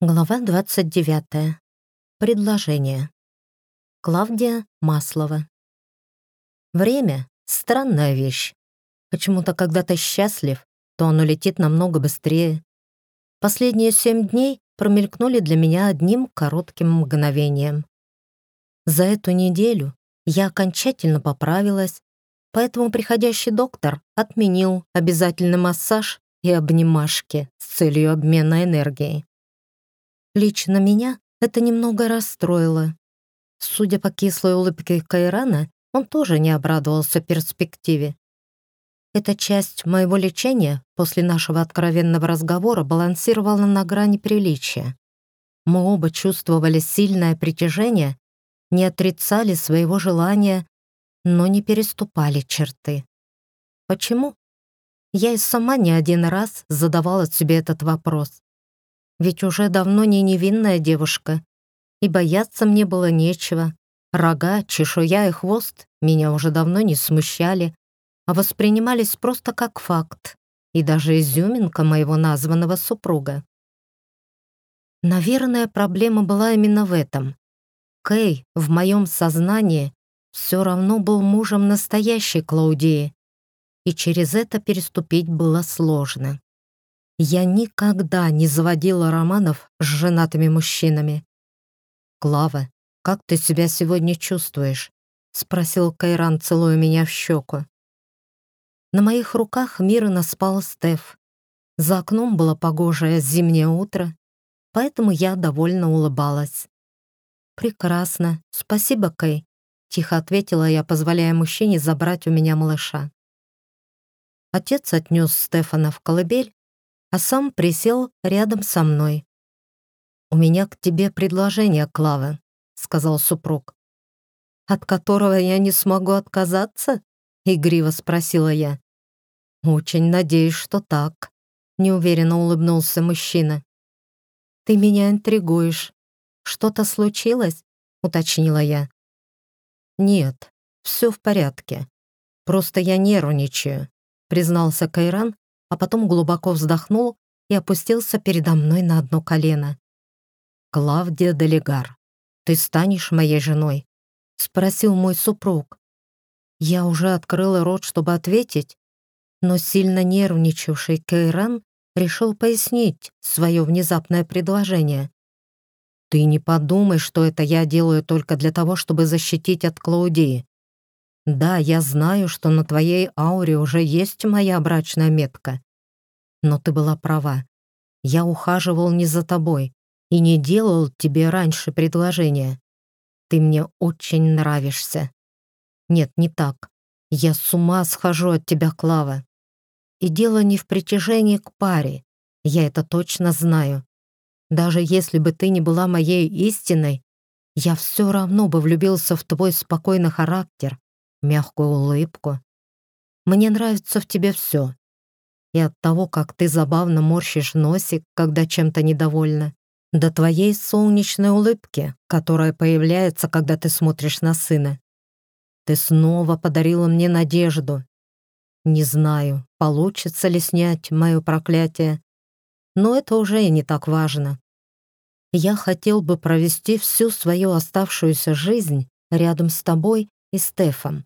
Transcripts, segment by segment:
Глава 29. Предложение. Клавдия Маслова. Время — странная вещь. Почему-то, когда ты счастлив, то оно летит намного быстрее. Последние семь дней промелькнули для меня одним коротким мгновением. За эту неделю я окончательно поправилась, поэтому приходящий доктор отменил обязательный массаж и обнимашки с целью обмена энергией. Лично меня это немного расстроило. Судя по кислой улыбке Кайрана, он тоже не обрадовался перспективе. Эта часть моего лечения после нашего откровенного разговора балансировала на грани приличия. Мы оба чувствовали сильное притяжение, не отрицали своего желания, но не переступали черты. Почему? Я и сама не один раз задавала себе этот вопрос. Ведь уже давно не невинная девушка, и бояться мне было нечего. Рога, чешуя и хвост меня уже давно не смущали, а воспринимались просто как факт, и даже изюминка моего названного супруга. Наверное, проблема была именно в этом. Кей в моем сознании все равно был мужем настоящей Клаудии, и через это переступить было сложно. Я никогда не заводила романов с женатыми мужчинами. «Клава, как ты себя сегодня чувствуешь?» — спросил Кайран, целуя меня в щеку. На моих руках мирно спал Стеф. За окном было погожее зимнее утро, поэтому я довольно улыбалась. «Прекрасно, спасибо, Кай», — тихо ответила я, позволяя мужчине забрать у меня малыша. Отец отнес Стефана в колыбель, а сам присел рядом со мной. «У меня к тебе предложение, Клава», — сказал супруг. «От которого я не смогу отказаться?» — игриво спросила я. «Очень надеюсь, что так», — неуверенно улыбнулся мужчина. «Ты меня интригуешь. Что-то случилось?» — уточнила я. «Нет, все в порядке. Просто я нервничаю», — признался Кайран, а потом глубоко вздохнул и опустился передо мной на одно колено. «Клавдия Делегар, ты станешь моей женой?» — спросил мой супруг. Я уже открыла рот, чтобы ответить, но сильно нервничавший Кейран решил пояснить свое внезапное предложение. «Ты не подумай, что это я делаю только для того, чтобы защитить от Клаудии. Да, я знаю, что на твоей ауре уже есть моя брачная метка. Но ты была права. Я ухаживал не за тобой и не делал тебе раньше предложения. Ты мне очень нравишься. Нет, не так. Я с ума схожу от тебя, Клава. И дело не в притяжении к паре. Я это точно знаю. Даже если бы ты не была моей истиной, я все равно бы влюбился в твой спокойный характер, мягкую улыбку. Мне нравится в тебе все и от того, как ты забавно морщишь носик, когда чем-то недовольна, до твоей солнечной улыбки, которая появляется, когда ты смотришь на сына. Ты снова подарила мне надежду. Не знаю, получится ли снять мое проклятие, но это уже и не так важно. Я хотел бы провести всю свою оставшуюся жизнь рядом с тобой и Стефом.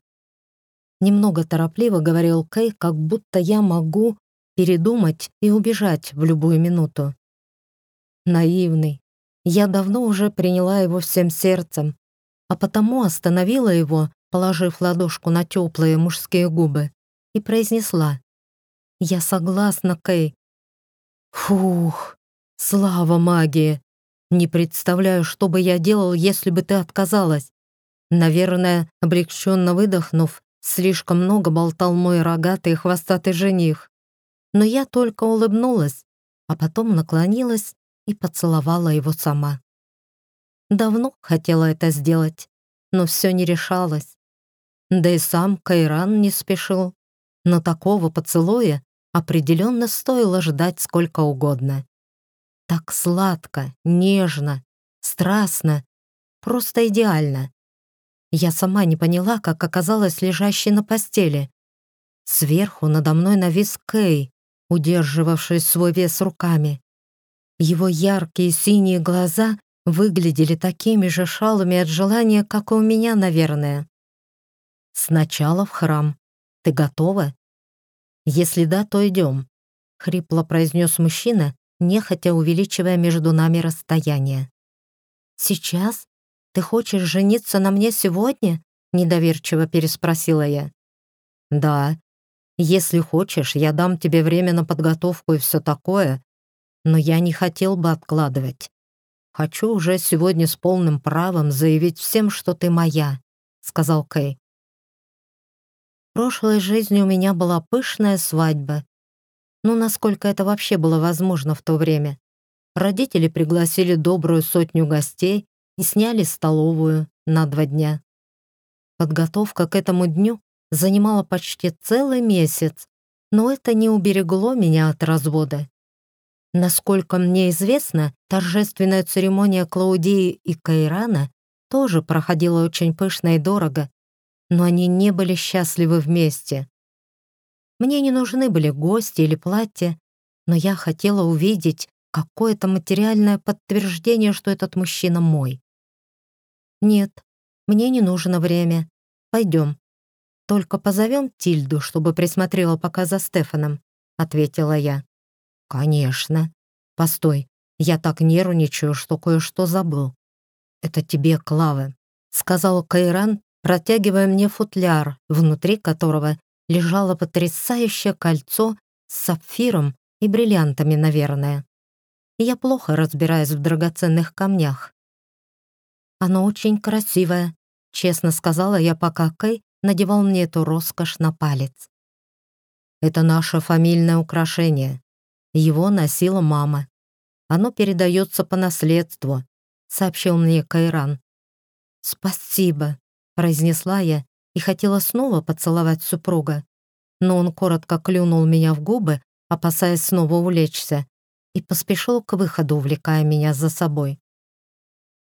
Немного торопливо говорил Кей, как будто я могу передумать и убежать в любую минуту. Наивный. Я давно уже приняла его всем сердцем, а потому остановила его, положив ладошку на теплые мужские губы, и произнесла. «Я согласна, Кэй». «Фух, слава магии! Не представляю, что бы я делал, если бы ты отказалась. Наверное, облегченно выдохнув, слишком много болтал мой рогатый и хвостатый жених но я только улыбнулась, а потом наклонилась и поцеловала его сама. Давно хотела это сделать, но все не решалось. Да и сам Кайран не спешил, но такого поцелуя определенно стоило ждать сколько угодно. Так сладко, нежно, страстно, просто идеально. Я сама не поняла, как оказалась лежащей на постели. Сверху надо мной навис Кей, удерживавший свой вес руками. Его яркие синие глаза выглядели такими же шалыми от желания, как и у меня, наверное. «Сначала в храм. Ты готова?» «Если да, то идем», — хрипло произнес мужчина, нехотя увеличивая между нами расстояние. «Сейчас? Ты хочешь жениться на мне сегодня?» — недоверчиво переспросила я. «Да. Если хочешь, я дам тебе время на подготовку и все такое, но я не хотел бы откладывать. Хочу уже сегодня с полным правом заявить всем, что ты моя», — сказал Кэй. В прошлой жизни у меня была пышная свадьба. Ну, насколько это вообще было возможно в то время. Родители пригласили добрую сотню гостей и сняли столовую на два дня. Подготовка к этому дню занимала почти целый месяц, но это не уберегло меня от развода. Насколько мне известно, торжественная церемония Клаудии и Кайрана тоже проходила очень пышно и дорого, но они не были счастливы вместе. Мне не нужны были гости или платья, но я хотела увидеть какое-то материальное подтверждение, что этот мужчина мой. Нет, мне не нужно время. Пойдем. Только позовем Тильду, чтобы присмотрела пока за Стефаном, ответила я. «Конечно. Постой, я так нервничаю, что кое-что забыл. Это тебе, Клава», — сказал Кайран, протягивая мне футляр, внутри которого лежало потрясающее кольцо с сапфиром и бриллиантами, наверное. Я плохо разбираюсь в драгоценных камнях. «Оно очень красивое», — честно сказала я, пока Кэй надевал мне эту роскошь на палец. «Это наше фамильное украшение. Его носила мама. Оно передается по наследству», — сообщил мне Кайран. «Спасибо», — произнесла я и хотела снова поцеловать супруга, но он коротко клюнул меня в губы, опасаясь снова улечься, и поспешил к выходу, увлекая меня за собой.